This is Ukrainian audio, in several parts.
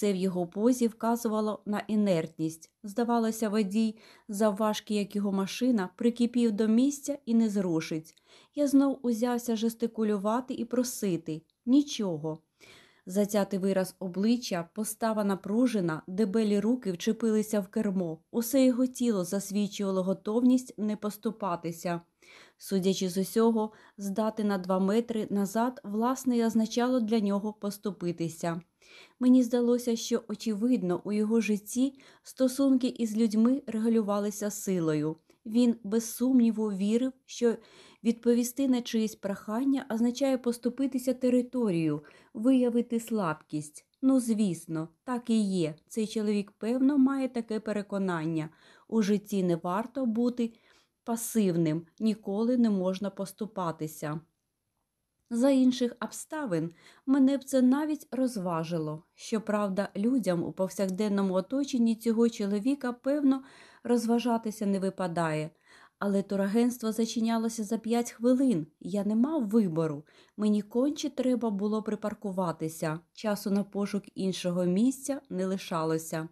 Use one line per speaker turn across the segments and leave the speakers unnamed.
Це в його позі вказувало на інертність. Здавалося, водій, завважки, як його машина, прикипів до місця і не зрушить. Я знов узявся жестикулювати і просити нічого. Затятий вираз обличчя, постава напружена, дебелі руки вчепилися в кермо. Усе його тіло засвідчувало готовність не поступатися. Судячи з усього, здати на два метри назад, власне, означало для нього поступитися. Мені здалося, що, очевидно, у його житті стосунки із людьми регулювалися силою. Він, без сумніву, вірив, що відповісти на чиїсь прохання означає поступитися територію, виявити слабкість. Ну, звісно, так і є. Цей чоловік, певно, має таке переконання. У житті не варто бути пасивним, ніколи не можна поступатися. За інших обставин мене б це навіть розважило. Щоправда, людям у повсякденному оточенні цього чоловіка, певно, розважатися не випадає. Але турагентство зачинялося за п'ять хвилин, я не мав вибору. Мені конче треба було припаркуватися. Часу на пошук іншого місця не лишалося.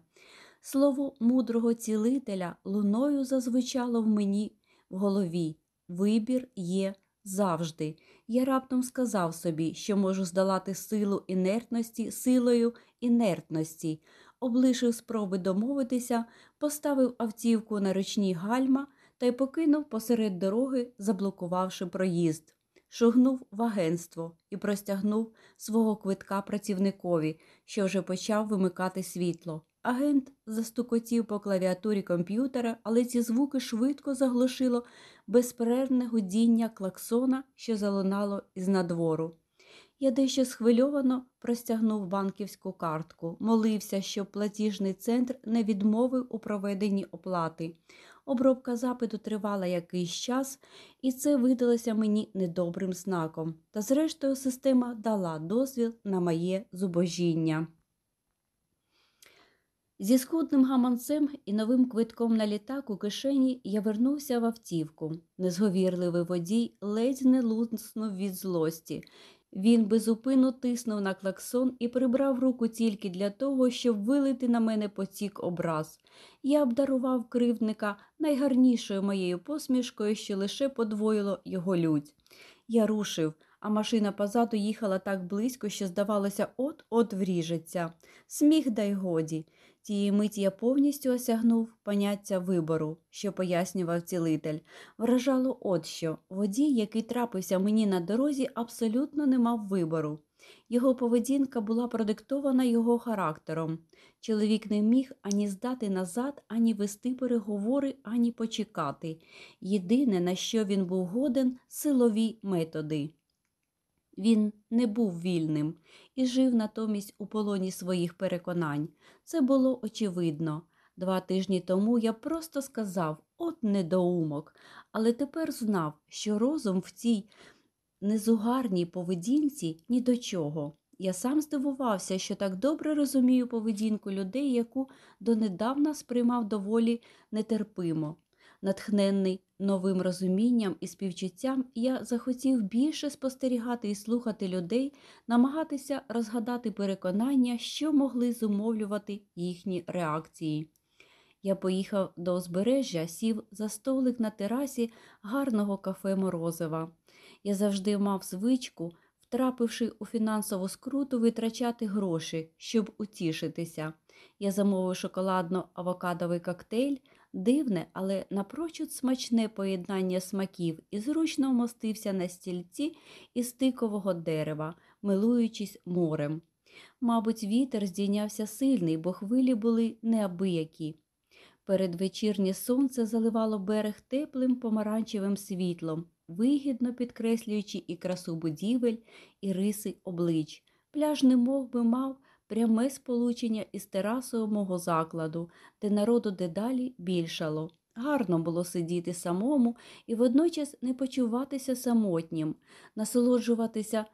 Слово мудрого цілителя луною зазвучало в мені в голові. Вибір є завжди. Я раптом сказав собі, що можу здолати силу інертності силою інертності, облишив спроби домовитися, поставив автівку на ручні гальма та й покинув посеред дороги, заблокувавши проїзд. Шугнув в агентство і простягнув свого квитка працівникові, що вже почав вимикати світло. Агент застукотів по клавіатурі комп'ютера, але ці звуки швидко заглушило безперервне гудіння клаксона, що залунало із надвору. Я дещо схвильовано простягнув банківську картку, молився, щоб платіжний центр не відмовив у проведенні оплати. Обробка запиту тривала якийсь час, і це видалося мені недобрим знаком. Та, зрештою, система дала дозвіл на моє зубожіння. Зі скудним гаманцем і новим квитком на літак у кишені я вернувся в автівку. Незговірливий водій ледь не луснув від злості. Він безупину тиснув на клаксон і прибрав руку тільки для того, щоб вилити на мене потік образ. Я обдарував кривдника найгарнішою моєю посмішкою, що лише подвоїло його лють. Я рушив, а машина позаду їхала так близько, що, здавалося, от-от вріжеться. Сміх дай годі. Тієї миті я повністю осягнув поняття вибору, що пояснював цілитель. Вражало от що водій, який трапився мені на дорозі, абсолютно не мав вибору. Його поведінка була продиктована його характером. Чоловік не міг ані здати назад, ані вести переговори, ані почекати. Єдине, на що він був годен силові методи. Він не був вільним і жив натомість у полоні своїх переконань. Це було очевидно. Два тижні тому я просто сказав от недоумок, але тепер знав, що розум в цій незугарній поведінці ні до чого. Я сам здивувався, що так добре розумію поведінку людей, яку донедавна сприймав доволі нетерпимо. Натхненний новим розумінням і співчуттям, я захотів більше спостерігати і слухати людей, намагатися розгадати переконання, що могли зумовлювати їхні реакції. Я поїхав до узбережжя, сів за столик на терасі гарного кафе Морозива. Я завжди мав звичку, втрапивши у фінансову скруту, витрачати гроші, щоб утішитися. Я замовив шоколадно-авокадовий коктейль, дивне, але напрочуд смачне поєднання смаків і зручно вмостився на стільці із тикового дерева, милуючись морем. Мабуть, вітер здійнявся сильний, бо хвилі були неабиякі. Передвечірнє сонце заливало берег теплим помаранчевим світлом, вигідно підкреслюючи і красу будівель, і риси облич. Пляж немов би мав пряме сполучення із терасою мого закладу, де народу дедалі більшало. Гарно було сидіти самому і водночас не почуватися самотнім, насолоджуватися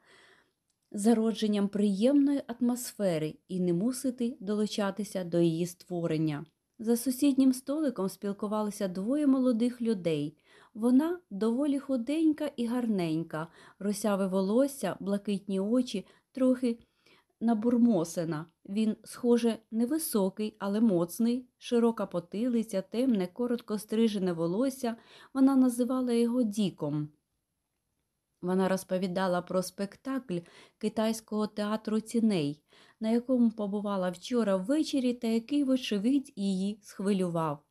зародженням приємної атмосфери і не мусити долучатися до її створення. За сусіднім столиком спілкувалися двоє молодих людей. Вона доволі худенька і гарненька, росяве волосся, блакитні очі, трохи на бурмосена. Він, схоже, невисокий, але моцний, широка потилиця, темне, коротко стрижене волосся. Вона називала його Діком. Вона розповідала про спектакль китайського театру ціней, на якому побувала вчора ввечері та який, вочевидь, її схвилював.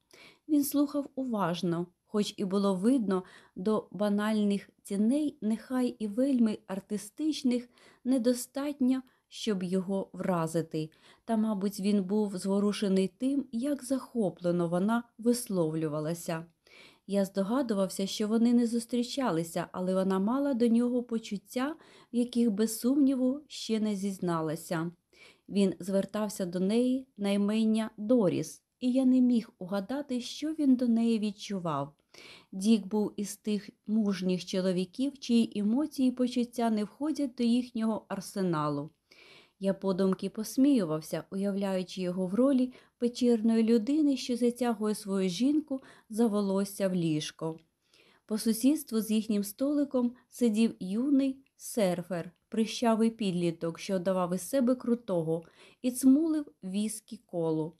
Він слухав уважно, хоч і було видно до банальних ціней, нехай і вельми артистичних, недостатньо, щоб його вразити. Та, мабуть, він був зворушений тим, як захоплено вона висловлювалася. Я здогадувався, що вони не зустрічалися, але вона мала до нього почуття, в яких, без сумніву, ще не зізналася. Він звертався до неї на імення Доріс, і я не міг угадати, що він до неї відчував. Дік був із тих мужніх чоловіків, чиї емоції і почуття не входять до їхнього арсеналу. Я подумки посміювався, уявляючи його в ролі печірної людини, що затягує свою жінку за волосся в ліжко. По сусідству з їхнім столиком сидів юний серфер, прищавий підліток, що давав із себе крутого, і цмулив віскі колу.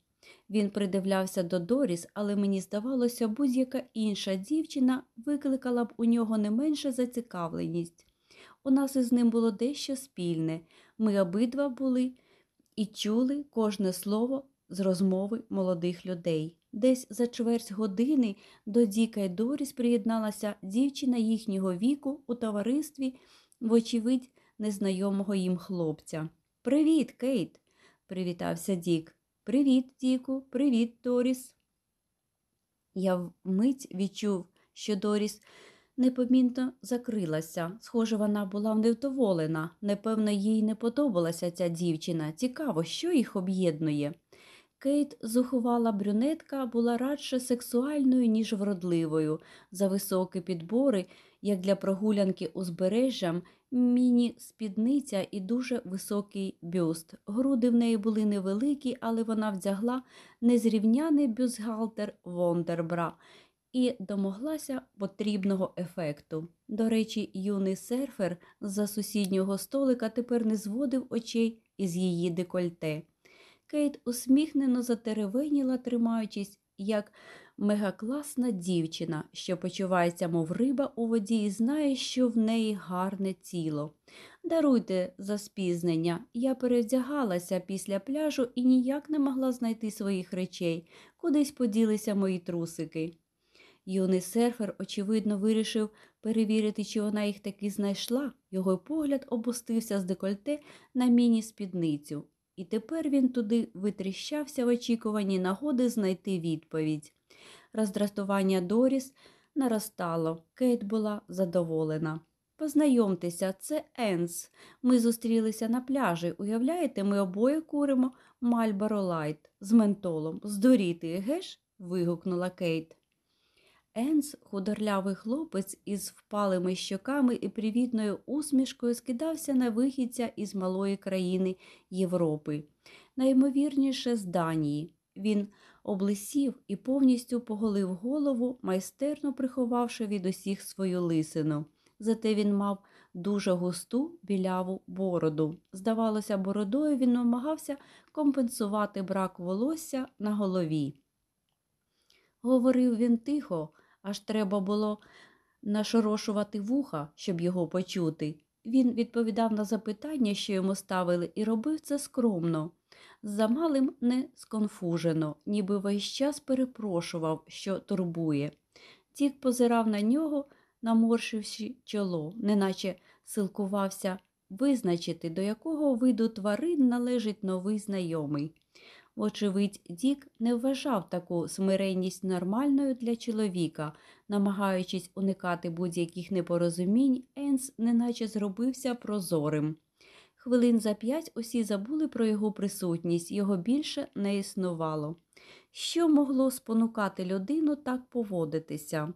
Він придивлявся до Доріс, але мені здавалося, будь-яка інша дівчина викликала б у нього не менше зацікавленість. У нас із ним було дещо спільне. Ми обидва були і чули кожне слово з розмови молодих людей. Десь за чверть години до Діка й Доріс приєдналася дівчина їхнього віку у товаристві, вочевидь, незнайомого їм хлопця. Привіт, Кейт, привітався Дік. Привіт, Діку, привіт, Доріс. Я вмить відчув, що Доріс непомітно закрилася. Схоже, вона була невдоволена. Непевно, їй не подобалася ця дівчина. Цікаво, що їх об'єднує. Кейт, зухвала брюнетка, була радше сексуальною, ніж вродливою. Зависокі підбори, як для прогулянки узбережжям, міні-спідниця і дуже високий бюст. Груди в неї були невеликі, але вона вдягла незрівняний бюстгальтер Вондербра і домоглася потрібного ефекту. До речі, юний серфер з-за сусіднього столика тепер не зводив очей із її декольте. Кейт усміхнено затеревеніла, тримаючись, як мегакласна дівчина, що почувається, мов риба у воді, і знає, що в неї гарне тіло. Даруйте за спізнення, я перевдягалася після пляжу і ніяк не могла знайти своїх речей, кудись поділися мої трусики. Юний серфер, очевидно, вирішив перевірити, чи вона їх таки знайшла. Його погляд опустився з декольте на міні-спідницю, і тепер він туди витріщався в очікуванні нагоди знайти відповідь. Роздратування Доріс наростало, Кейт була задоволена. Познайомтеся, це Енс. Ми зустрілися на пляжі. Уявляєте, ми обоє куримо Мальборо Лайт з ментолом. Здоріти, геш? вигукнула Кейт. Енс, худорлявий хлопець із впалими щоками і привітною усмішкою, скидався на вихідця із малої країни Європи. Найімовірніше з Данії. Він облисів і повністю поголив голову, майстерно приховавши від усіх свою лисину. Зате він мав дуже густу біляву бороду. Здавалося, бородою він намагався компенсувати брак волосся на голові. Говорив він тихо, аж треба було нашорошувати вуха, щоб його почути. Він відповідав на запитання, що йому ставили, і робив це скромно. Замалим не сконфужено, ніби весь час перепрошував, що турбує. Тік позирав на нього, наморшивши чоло, неначе силкувався визначити, до якого виду тварин належить новий знайомий. Вочевидь, Дік не вважав таку смиренність нормальною для чоловіка, намагаючись уникати будь-яких непорозумінь, Енс неначе зробився прозорим. Хвилин за п'ять усі забули про його присутність, його більше не існувало. Що могло спонукати людину так поводитися?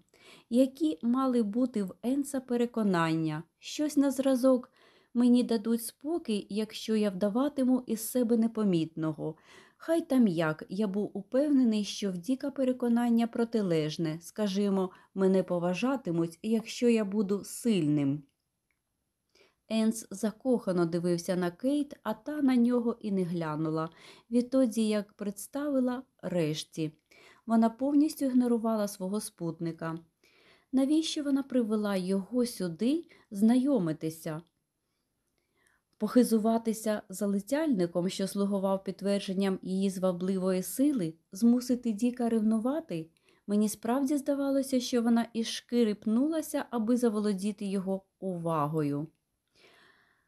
Які мали бути в Енса переконання, щось на зразок мені дадуть спокій, якщо я вдаватиму із себе непомітного. Хай там як, я був упевнений, що в Діка переконання протилежне, скажімо, мене поважатимуть, якщо я буду сильним. Енс закохано дивився на Кейт, а та на нього і не глянула, відтоді як представила решті. Вона повністю ігнорувала свого спутника. Навіщо вона привела його сюди знайомитися? Похизуватися залицяльником, що слугував підтвердженням її звабливої сили, змусити Діка ревнувати? Мені справді здавалося, що вона із шкири пнулася, аби заволодіти його увагою.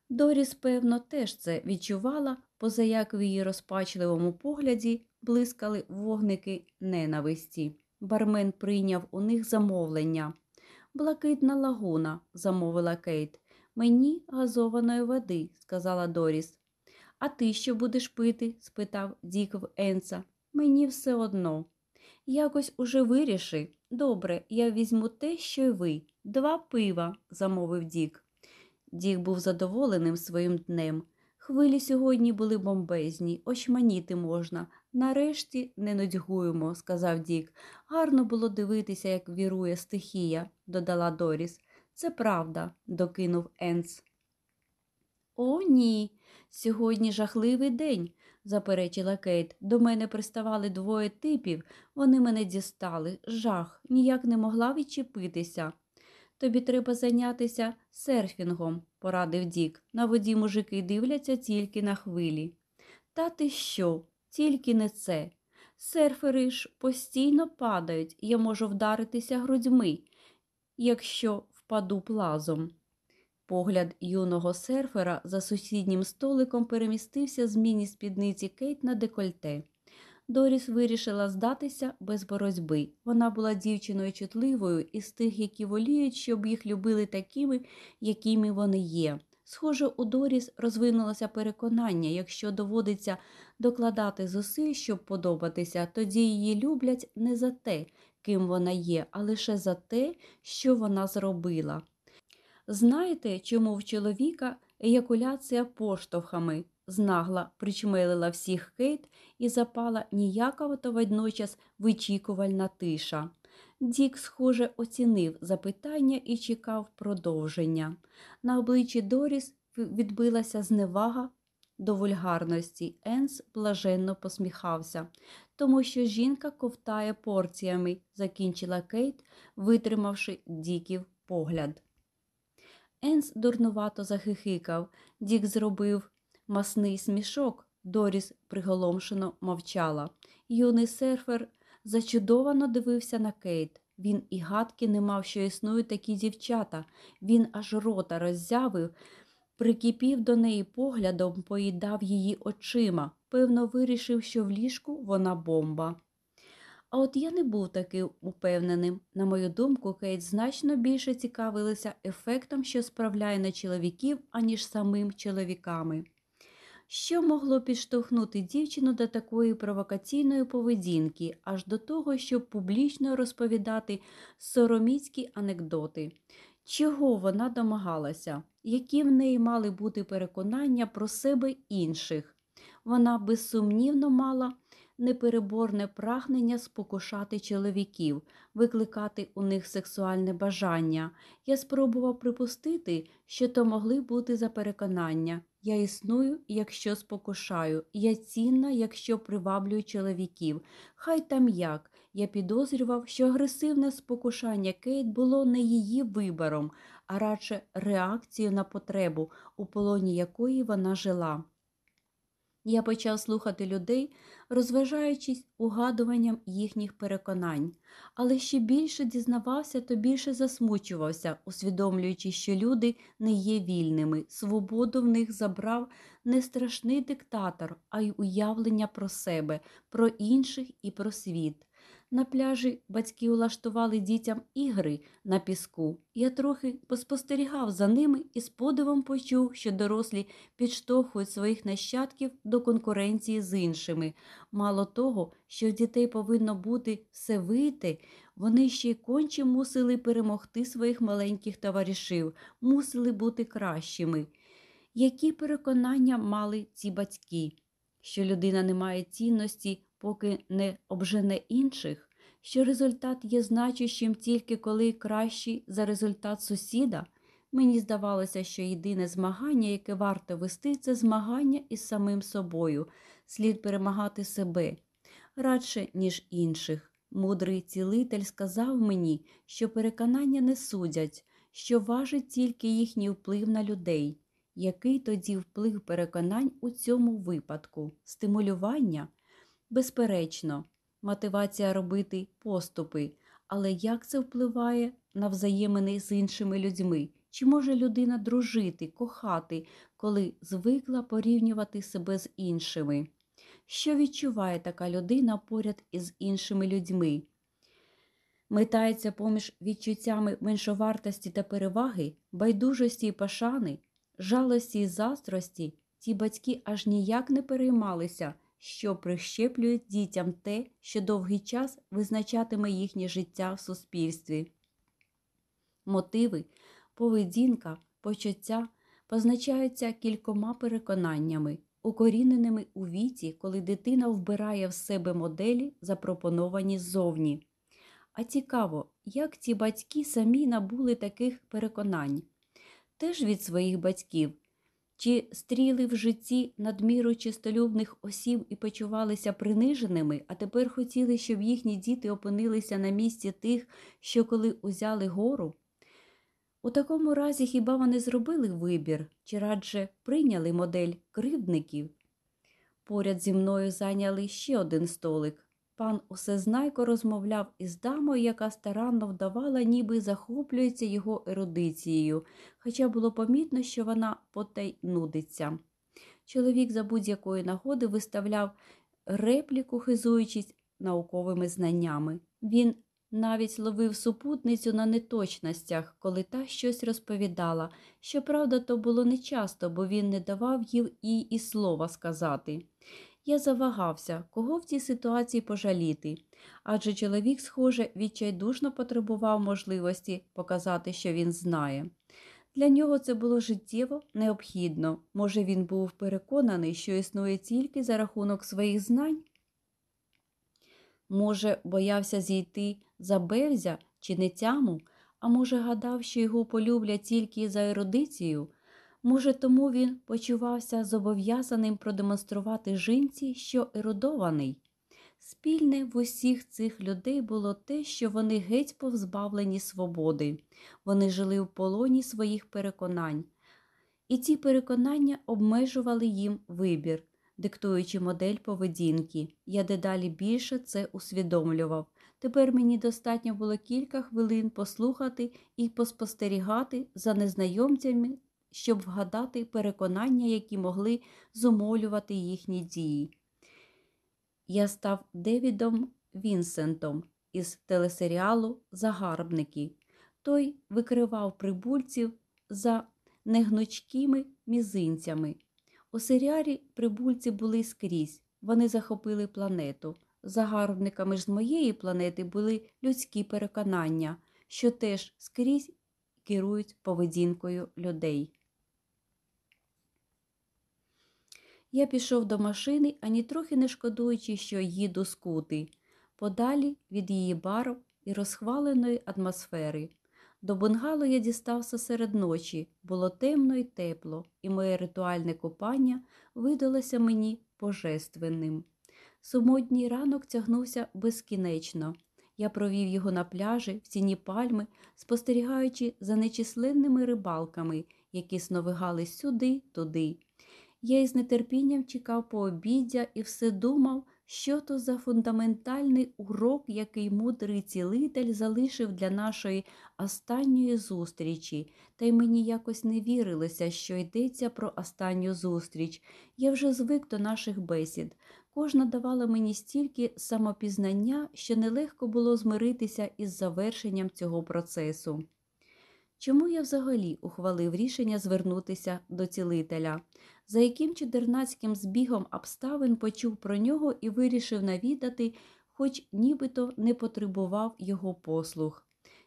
Доріс, певно, теж це відчувала, позаяк в її розпачливому погляді блискали вогники ненависті. Бармен прийняв у них замовлення. Блакитна лагуна, замовила Кейт. Мені газованої води, сказала Доріс. А ти що будеш пити? спитав Дік в Енса. Мені все одно. Якось уже виріши. Добре, я візьму те, що й ви. Два пива, замовив Дік. Дік був задоволеним своїм днем. Хвилі сьогодні були бомбезні, очманіти можна. Нарешті не нудьгуємо, сказав Дік. Гарно було дивитися, як вірує стихія, додала Доріс. Це правда, докинув Енс. О, ні. Сьогодні жахливий день, заперечила Кейт. До мене приставали двоє типів, вони мене дістали. Жах, ніяк не могла відчепитися. Тобі треба зайнятися серфінгом, порадив Дік. На воді мужики дивляться тільки на хвилі. Та ти що? Тільки не це. Серфери ж постійно падають, я можу вдаритися грудьми, якщо впаду плазом. Погляд юного серфера за сусіднім столиком перемістився з міні спідниці Кейт на декольте. Доріс вирішила здатися без боротьби. Вона була дівчиною чутливою із тих, які воліють, щоб їх любили такими, якими вони є. Схоже, у Доріс розвинулося переконання, якщо доводиться докладати зусиль, щоб подобатися, тоді її люблять не за те, ким вона є, а лише за те, що вона зробила. Знаєте, чому в чоловіка еякуляція поштовхами? знагла причмелила всіх Кейт і запала ніякого та водночас вичікувальна тиша. Дік, схоже, оцінив запитання і чекав продовження. На обличчі Доріс відбилася зневага до вульгарності. Енс блаженно посміхався, тому що жінка ковтає порціями, закінчила Кейт, витримавши Діків погляд. Енс дурнувато захихикав. Дік зробив масний смішок. Доріс приголомшено мовчала. Юний серфер зачудовано дивився на Кейт. Він і гадки не мав, що існують такі дівчата. Він аж рота роззявив, прикипів до неї поглядом, поїдав її очима. Певно, вирішив, що в ліжку вона бомба. А от я не був таки упевненим. На мою думку, Кейт значно більше цікавилася ефектом, що справляє на чоловіків, аніж самим чоловіками. Що могло підштовхнути дівчину до такої провокаційної поведінки, аж до того, щоб публічно розповідати сороміцькі анекдоти? Чого вона домагалася, які в неї мали бути переконання про себе інших? Вона безсумнівно мала непереборне прагнення спокушати чоловіків, викликати у них сексуальне бажання. Я спробував припустити, що то могли бути за переконання. Я існую, якщо спокушаю, я цінна, якщо приваблюю чоловіків. Хай там як. Я підозрював, що агресивне спокушання Кейт було не її вибором, а радше реакцією на потребу, у полоні якої вона жила. Я почав слухати людей, розважаючись угадуванням їхніх переконань, але ще більше дізнавався, то більше засмучувався, усвідомлюючи, що люди не є вільними. Свободу в них забрав не страшний диктатор, а й уявлення про себе, про інших і про світ. На пляжі батьки улаштували дітям ігри на піску. Я трохи поспостерігав за ними і з подивом почув, що дорослі підштовхують своїх нащадків до конкуренції з іншими. Мало того, що в дітей повинно бути все вийти, вони ще й конче мусили перемогти своїх маленьких товаришів, мусили бути кращими. Які переконання мали ці батьки? Що людина не має цінності поки не обжене інших, що результат є значущим тільки коли кращий за результат сусіда, Мені здавалося, що єдине змагання, яке варто вести, це змагання із самим собою, слід перемагати себе радше, ніж інших. Мудрий цілитель сказав мені, що переконання не судять, що важить тільки їхній вплив на людей. Який тоді вплив переконань у цьому випадку? Стимулювання? Безперечно, мотивація робити поступи, але як це впливає на взаємини з іншими людьми? Чи може людина дружити, кохати, коли звикла порівнювати себе з іншими? Що відчуває така людина поряд із іншими людьми? Метається поміж відчуттями меншовартості та переваги, байдужості і пашани, жалості і заздрості, ті батьки аж ніяк не переймалися, що прищеплюють дітям те, що довгий час визначатиме їхнє життя в суспільстві. Мотиви, поведінка, почуття позначаються кількома переконаннями, укоріненими у віці, коли дитина вбирає в себе моделі, запропоновані ззовні. А цікаво, як ці батьки самі набули таких переконань, теж від своїх батьків, чи стріли в житті надміру чистолюбних осіб і почувалися приниженими, а тепер хотіли, щоб їхні діти опинилися на місці тих, що коли узяли гору. У такому разі хіба вони зробили вибір чи радше прийняли модель кривдників? Поряд зі мною зайняли ще один столик. Пан Усезнайко розмовляв із дамою, яка старанно вдавала, ніби захоплюється його ерудицією, хоча було помітно, що вона потай нудиться. Чоловік за будь-якої нагоди виставляв репліку, хизуючись науковими знаннями. Він навіть ловив супутницю на неточностях, коли та щось розповідала. Щоправда, то було нечасто, бо він не давав їй і слова сказати. Я завагався, кого в цій ситуації пожаліти, адже чоловік, схоже, відчайдушно потребував можливості показати, що він знає. Для нього це було життєво необхідно. Може, він був переконаний, що існує тільки за рахунок своїх знань. Може, боявся зійти за бевзя чи нетяму, а може, гадав, що його полюблять тільки за ерудицію. Може, тому він почувався зобов'язаним продемонструвати жінці, що ерудований. Спільне в усіх цих людей було те, що вони геть повзбавлені свободи, вони жили в полоні своїх переконань, і ці переконання обмежували їм вибір, диктуючи модель поведінки. Я дедалі більше це усвідомлював. Тепер мені достатньо було кілька хвилин послухати і поспостерігати за незнайомцями щоб вгадати переконання, які могли зумолювати їхні дії. Я став Девідом Вінсентом із телесеріалу Загарбники. Той викривав прибульців за негнучкими мізинцями. У серіалі прибульці були скрізь, вони захопили планету. Загарбниками ж з моєї планети були людські переконання, що теж скрізь керують поведінкою людей. Я пішов до машини, ані трохи не шкодуючи, що їду скути, подалі від її бару і розхваленої атмосфери. До бунгало я дістався серед ночі, було темно і тепло, і моє ритуальне купання видалося мені божественним. Сумодній ранок тягнувся безкінечно. Я провів його на пляжі, в ціні пальми, спостерігаючи за нечисленними рибалками, які сновигали сюди, туди. Я із нетерпінням чекав пообіддя і все думав, що то за фундаментальний урок, який мудрий цілитель залишив для нашої останньої зустрічі, та й мені якось не вірилося, що йдеться про останню зустріч. Я вже звик до наших бесід. Кожна давала мені стільки самопізнання, що нелегко було змиритися із завершенням цього процесу. Чому я взагалі ухвалив рішення звернутися до цілителя? За яким чудернацьким збігом обставин почув про нього і вирішив навідати, хоч нібито не потребував його послуг.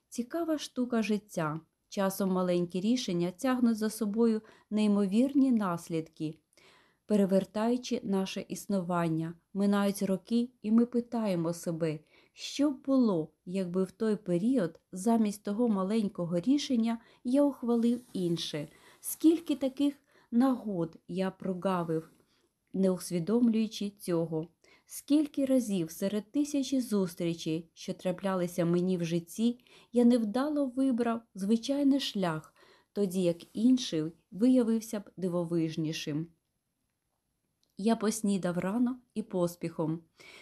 Цікава штука життя. Часом маленькі рішення тягнуть за собою неймовірні наслідки, перевертаючи наше існування, минають роки, і ми питаємо себе, Що б було, якби в той період замість того маленького рішення я ухвалив інше? Скільки таких нагод я прогавив, не усвідомлюючи цього? Скільки разів серед тисячі зустрічей, що траплялися мені в житті, я невдало вибрав звичайний шлях, тоді як інший виявився б дивовижнішим. Я поснідав рано і поспіхом.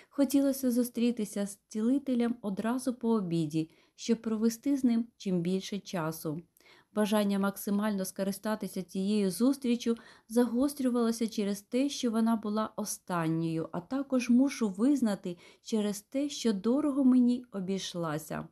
Хотілося зустрітися з цілителем одразу по обіді, щоб провести з ним чим більше часу. Бажання максимально скористатися цією зустрічю загострювалося через те, що вона була останньою, а також мушу визнати через те, що дорого мені обійшлася.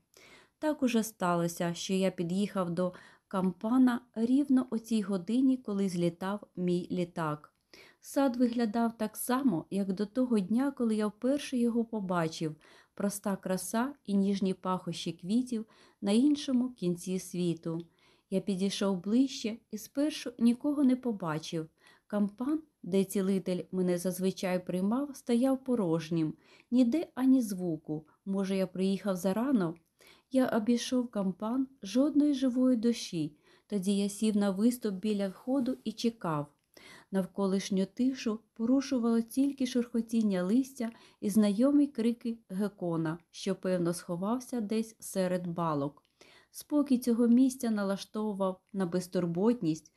Так уже сталося, що я під'їхав до кампана рівно о цій годині, коли злітав мій літак. Сад виглядав так само, як до того дня, коли я вперше його побачив, проста краса і ніжні пахощі квітів на іншому кінці світу. Я підійшов ближче і спершу нікого не побачив. Кампан, де цілитель мене зазвичай приймав, стояв порожнім, ніде ані звуку. Може, я приїхав зарано? Я обійшов кампан жодної живої душі. Тоді я сів на виступ біля входу і чекав. Навколишню тишу порушувало тільки шурхотіння листя і знайомі крики гекона, що певно сховався десь серед балок. Спокій цього місця налаштовував на безтурботність,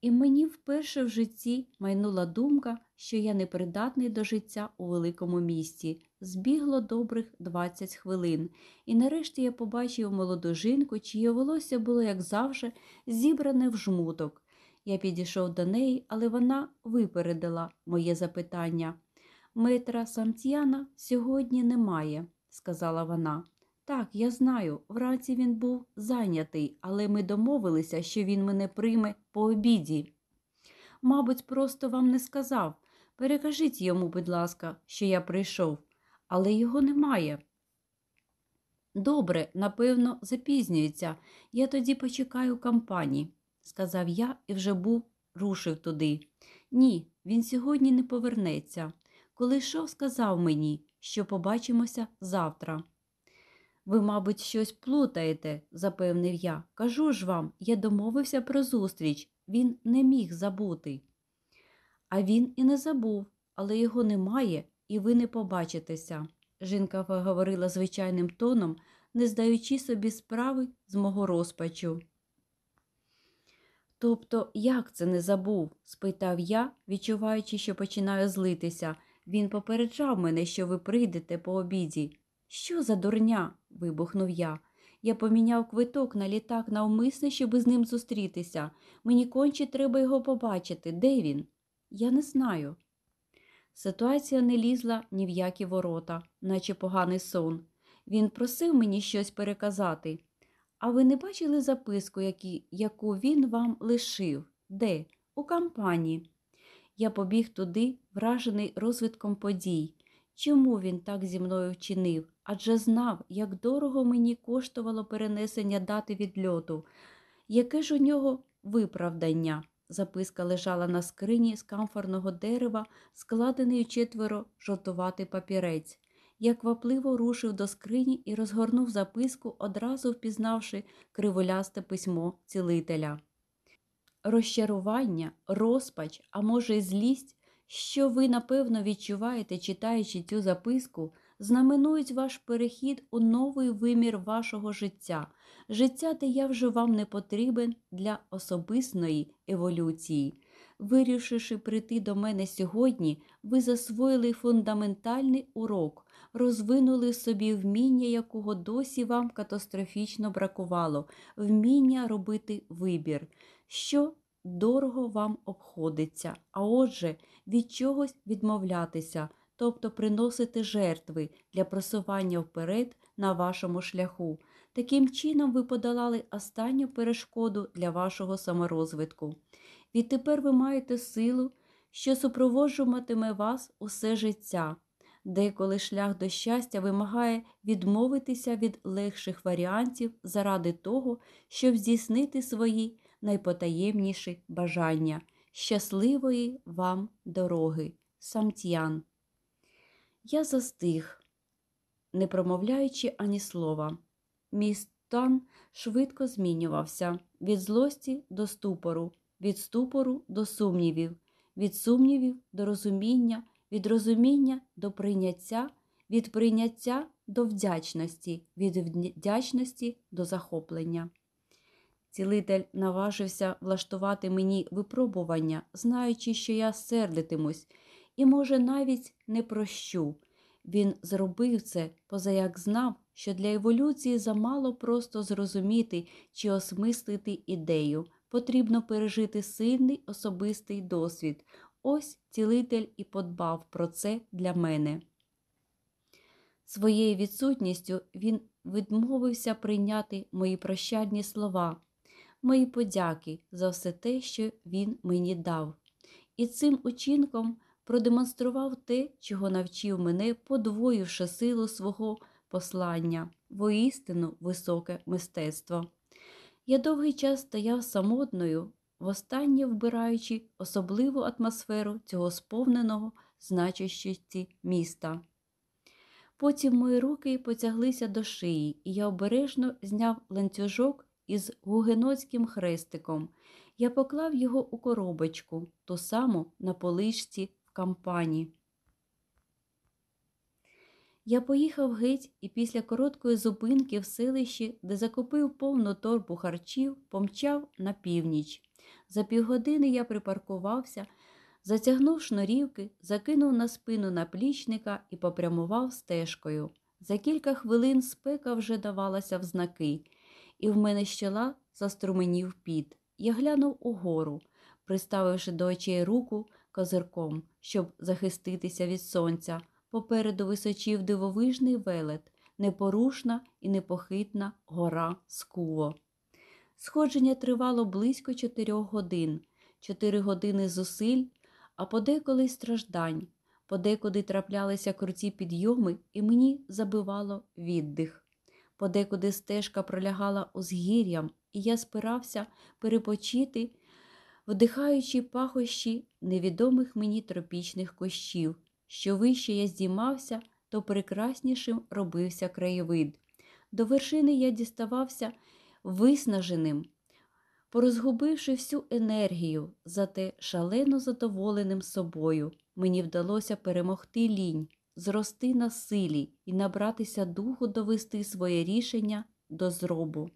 і мені вперше в житті майнула думка, що я непридатний до життя у великому місті. Збігло добрих 20 хвилин, і нарешті я побачив молоду жінку, чиє волосся було, як завжди, зібране в жмуток. Я підійшов до неї, але вона випередила моє запитання. Метра Сантьяна сьогодні немає, сказала вона. Так, я знаю, вранці він був зайнятий, але ми домовилися, що він мене прийме по обіді. Мабуть, просто вам не сказав. Перекажіть йому, будь ласка, що я прийшов, але його немає. Добре, напевно, запізнюється. Я тоді почекаю компанії, сказав я і вже був рушив туди. Ні, він сьогодні не повернеться. Коли йшов, сказав мені, що побачимося завтра. Ви, мабуть, щось плутаєте, запевнив я. Кажу ж вам, я домовився про зустріч, він не міг забути. А він і не забув, але його немає, і ви не побачитеся. Жінка говорила звичайним тоном, не здаючи собі справи з мого розпачу. Тобто, як це не забув? спитав я, відчуваючи, що починаю злитися. Він попереджав мене, що ви прийдете по обіді. Що за дурня? вибухнув я. Я поміняв квиток на літак навмисне, щоб з ним зустрітися. Мені конче треба його побачити. Де він? Я не знаю. Ситуація не лізла ні в які ворота, наче поганий сон. Він просив мені щось переказати. А ви не бачили записку, які, яку він вам лишив? Де? У кампанії. Я побіг туди, вражений розвитком подій. Чому він так зі мною вчинив? Адже знав, як дорого мені коштувало перенесення дати відльоту. Яке ж у нього виправдання? Записка лежала на скрині з камфорного дерева, складений у четверо жовтуватий папірець. Я квапливо рушив до скрині і розгорнув записку, одразу впізнавши криволясте письмо цілителя. Розчарування, розпач, а може, й злість, що ви, напевно, відчуваєте, читаючи цю записку, знаменують ваш перехід у новий вимір вашого життя, життя, де я вже вам не потрібен для особистої еволюції. Вирішивши прийти до мене сьогодні, ви засвоїли фундаментальний урок, розвинули собі вміння, якого досі вам катастрофічно бракувало, вміння робити вибір, що дорого вам обходиться, а отже, від чогось відмовлятися, тобто приносити жертви для просування вперед на вашому шляху. Таким чином ви подолали останню перешкоду для вашого саморозвитку. Відтепер ви маєте силу, що супроводжуватиме вас усе життя. Деколи шлях до щастя вимагає відмовитися від легших варіантів заради того, щоб здійснити свої найпотаємніші бажання. Щасливої вам дороги, Самтьян. Я застиг. не промовляючи ані слова. Мій стан швидко змінювався від злості до ступору, від ступору до сумнівів, від сумнівів до розуміння, від розуміння до прийняття, від прийняття до вдячності, від вдячності до захоплення. Цілитель наважився влаштувати мені випробування, знаючи, що я сердитимусь, і, може, навіть не прощу. Він зробив це, позаяк знав, що для еволюції замало просто зрозуміти чи осмислити ідею. Потрібно пережити сильний особистий досвід. Ось цілитель і подбав про це для мене. Своєю відсутністю він відмовився прийняти мої прощальні слова, мої подяки за все те, що він мені дав. І цим учинком продемонстрував те, чого навчив мене, подвоївши силу свого послання, воістину високе мистецтво. Я довгий час стояв самотною, востаннє вбираючи особливу атмосферу цього сповненого значущості міста. Потім мої руки потяглися до шиї, і я обережно зняв ланцюжок із гугенотським хрестиком. Я поклав його у коробочку, ту саму на полишці в кампані. Я поїхав геть і після короткої зупинки в селищі, де закупив повну торбу харчів, помчав на північ. За півгодини я припаркувався, затягнув шнурівки, закинув на спину наплічника і попрямував стежкою. За кілька хвилин спека вже давалася в знаки, і в мене чола заструменів піт. Я глянув угору, приставивши до очей руку козирком, щоб захиститися від сонця. Попереду височів дивовижний велет, непорушна і непохитна гора Скуво. Сходження тривало близько чотирьох годин, чотири години зусиль, а подеколи страждань, подекуди траплялися круті підйоми, і мені забивало віддих. Подекуди стежка пролягала узгір'ям, і я спирався перепочити, вдихаючи пахощі невідомих мені тропічних кущів. Що вище я здіймався, то прекраснішим робився краєвид. До вершини я діставався виснаженим, порозгубивши всю енергію, зате шалено задоволеним собою, мені вдалося перемогти лінь, зрости на силі і набратися духу довести своє рішення до зробу.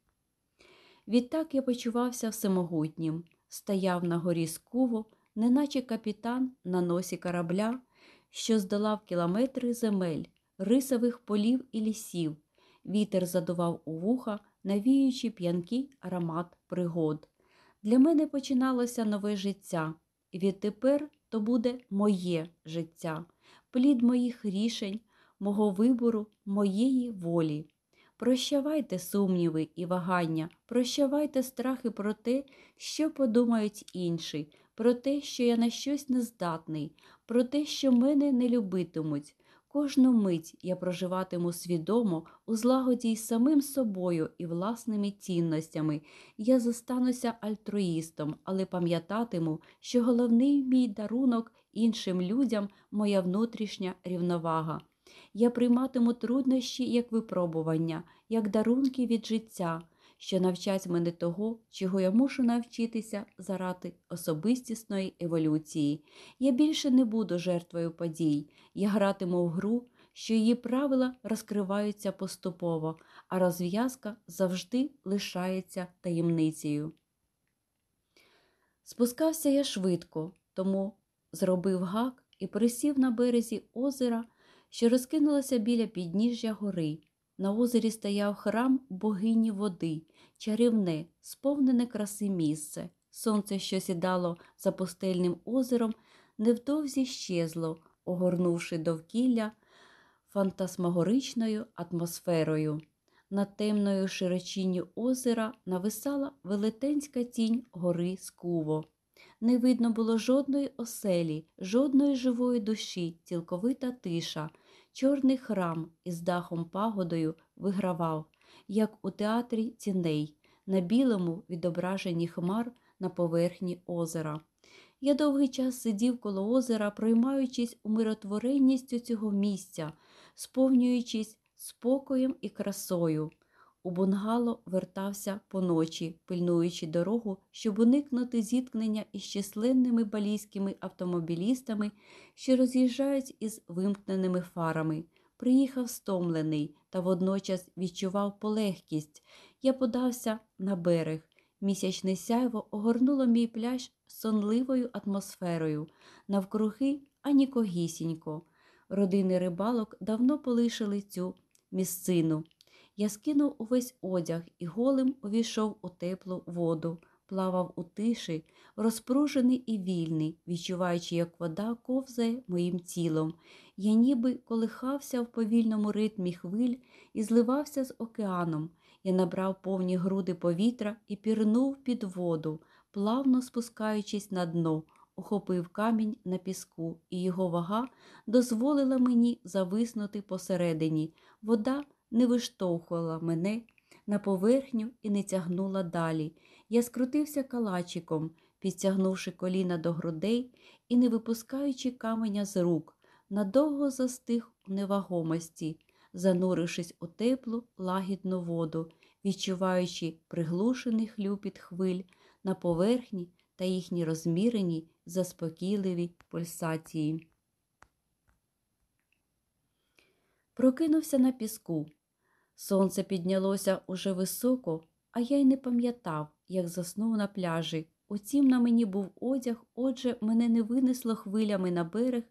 Відтак я почувався всемогутнім, стояв на горі скуву, неначе капітан на носі корабля що здолав кілометри земель, рисових полів і лісів. Вітер задував у вуха, навіюючи п'янкий аромат пригод. Для мене починалося нове життя, відтепер то буде моє життя, плід моїх рішень, мого вибору, моєї волі. Прощавайте сумніви і вагання, прощавайте страхи про те, що подумають інші, про те, що я на щось нездатний, про те, що мене не любитимуть. Кожну мить я проживатиму свідомо у злагоді із самим собою і власними цінностями. Я зостануся альтруїстом, але пам'ятатиму, що головний мій дарунок іншим людям моя внутрішня рівновага. Я прийматиму труднощі як випробування, як дарунки від життя що навчать мене того, чого я мушу навчитися заради особистісної еволюції. Я більше не буду жертвою подій, я гратиму в гру, що її правила розкриваються поступово, а розв'язка завжди лишається таємницею. Спускався я швидко, тому зробив гак і присів на березі озера, що розкинулося біля підніжжя гори. На озері стояв храм богині води, чарівне, сповнене краси місце. Сонце, що сідало за пустельним озером, невдовзі щезло, огорнувши довкілля фантасмагоричною атмосферою. Над темною широчинні озера нависала велетенська тінь гори Скуво. Не видно було жодної оселі, жодної живої душі, цілковита тиша. Чорний храм із дахом пагодою вигравав, як у театрі ціней, на білому відображенні хмар на поверхні озера. Я довгий час сидів коло озера, проймаючись умиротворенністю цього місця, сповнюючись спокоєм і красою. У бунгало вертався поночі, пильнуючи дорогу, щоб уникнути зіткнення із численними балійськими автомобілістами, що роз'їжджають із вимкненими фарами. Приїхав стомлений та водночас відчував полегкість. Я подався на берег. Місячне сяйво огорнуло мій пляж сонливою атмосферою, навкруги анікогісінько. Родини рибалок давно полишили цю місцину. Я скинув увесь одяг і голим увійшов у теплу воду, плавав у тиші, розпружений і вільний, відчуваючи, як вода ковзає моїм тілом. Я ніби колихався в повільному ритмі хвиль і зливався з океаном. Я набрав повні груди повітря і пірнув під воду, плавно спускаючись на дно, охопив камінь на піску, і його вага дозволила мені зависнути посередині. Вода не виштовхувала мене на поверхню і не тягнула далі. Я скрутився калачиком, підтягнувши коліна до грудей і не випускаючи каменя з рук, надовго застиг у невагомості, занурившись у теплу лагідну воду, відчуваючи приглушений хлюпіт хвиль на поверхні та їхні розмірені, заспокійливі пульсації. Прокинувся на піску. Сонце піднялося уже високо, а я й не пам'ятав, як заснув на пляжі. Утім, на мені був одяг, отже, мене не винесло хвилями на берег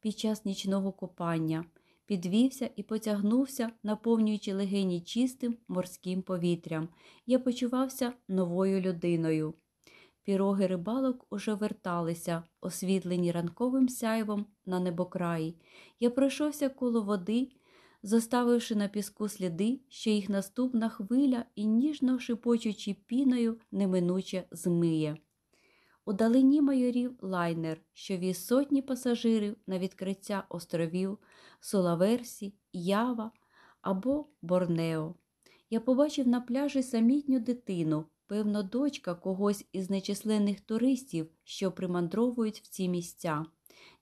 під час нічного купання. Підвівся і потягнувся, наповнюючи легені чистим морським повітрям. Я почувався новою людиною. Піроги рибалок уже верталися, освітлені ранковим сяйвом на небокраї. Я пройшовся коло води заставивши на піску сліди, що їх наступна хвиля і ніжно шипочучи піною неминуче змиє. Удалині майорів лайнер, що віз сотні пасажирів на відкриття островів Сулаверсі, Ява або Борнео. Я побачив на пляжі самітню дитину, певно, дочка когось із нечисленних туристів, що примандровують в ці місця.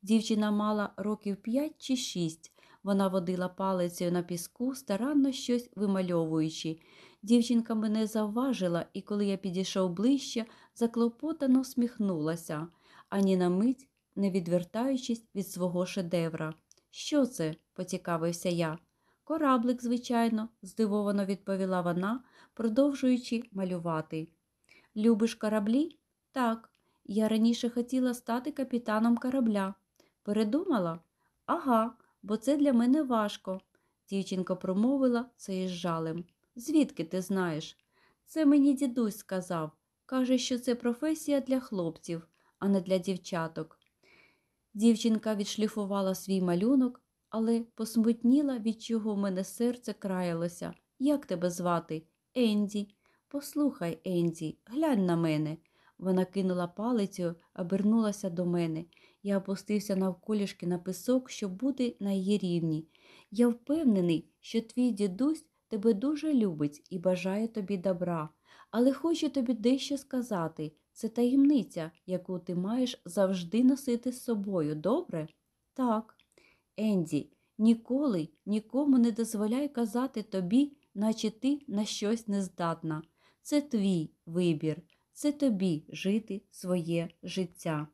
Дівчина мала років п'ять чи шість, вона водила палицею на піску, старанно щось вимальовуючи. Дівчинка мене завважила, і коли я підійшов ближче, заклопотано всміхнулася, ані на мить не відвертаючись від свого шедевра. Що це? поцікавився я. Кораблик, звичайно, здивовано відповіла вона, продовжуючи малювати. Любиш кораблі? Так. Я раніше хотіла стати капітаном корабля. Передумала? Ага бо це для мене важко. Дівчинка промовила це із жалем. Звідки ти знаєш? Це мені дідусь сказав. Каже, що це професія для хлопців, а не для дівчаток. Дівчинка відшліфувала свій малюнок, але посмутніла, від чого в мене серце краялося. Як тебе звати? Енді. Послухай, Енді, глянь на мене. Вона кинула палицю, обернулася до мене. Я опустився навколішки на пісок, щоб бути на її рівні. Я впевнений, що твій дідусь тебе дуже любить і бажає тобі добра, але хочу тобі дещо сказати це таємниця, яку ти маєш завжди носити з собою, добре? Так. Енді, ніколи нікому не дозволяй казати тобі, наче ти на щось нездатна. Це твій вибір, це тобі жити своє життя.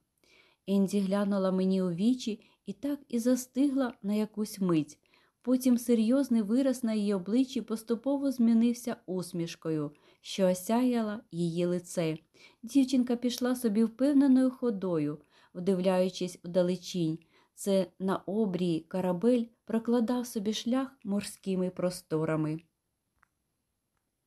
Енді глянула мені у вічі і так і застигла на якусь мить. Потім серйозний вираз на її обличчі поступово змінився усмішкою, що осяяла її лице. Дівчинка пішла собі впевненою ходою, вдивляючись вдалечінь. Це на обрії корабель прокладав собі шлях морськими просторами.